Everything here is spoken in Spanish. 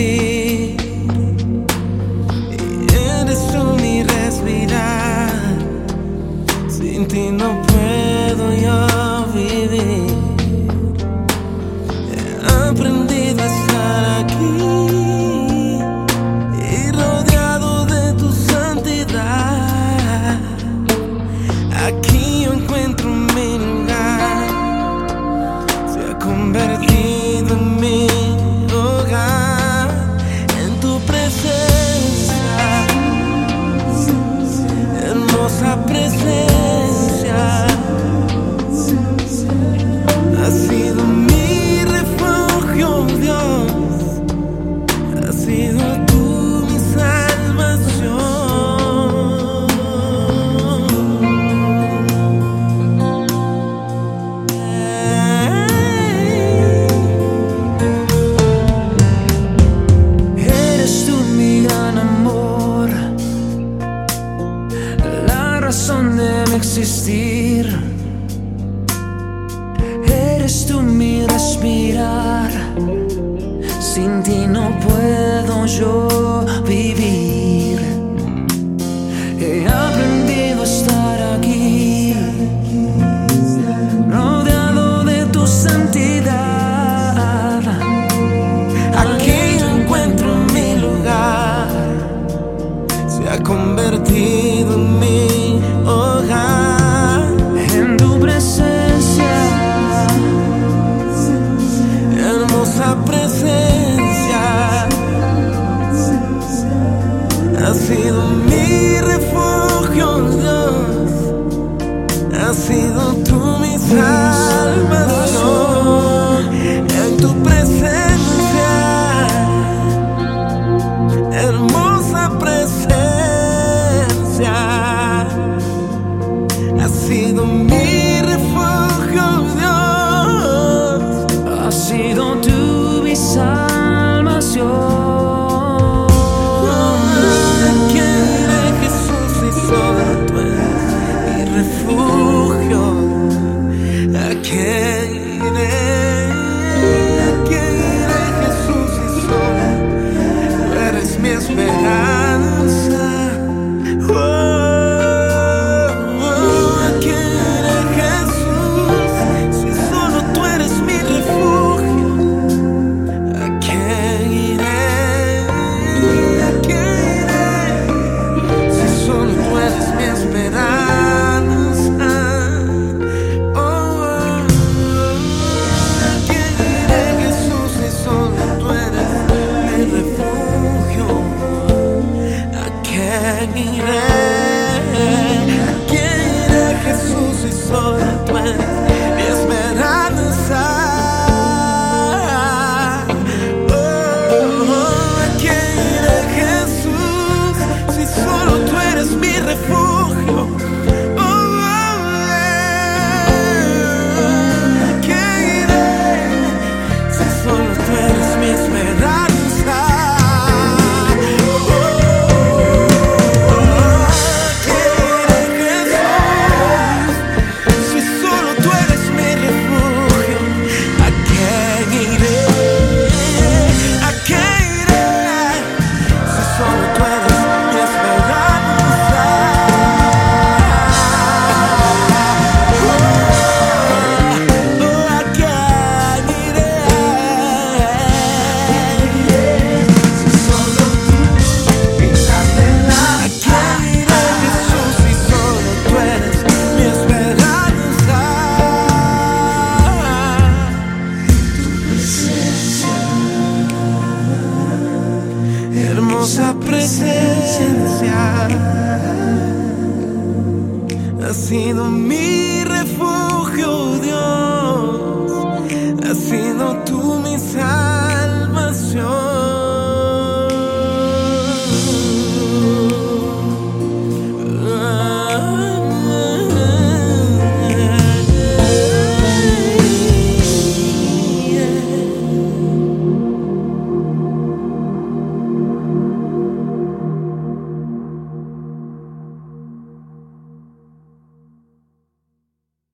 sentir eres tú mi respirar. Sin ti no puedo yo vivir. Eres tú mi respirar, sin ti no puedo yo has sido tú mi. seguiré. hermosa presencia ha sido mi refugio.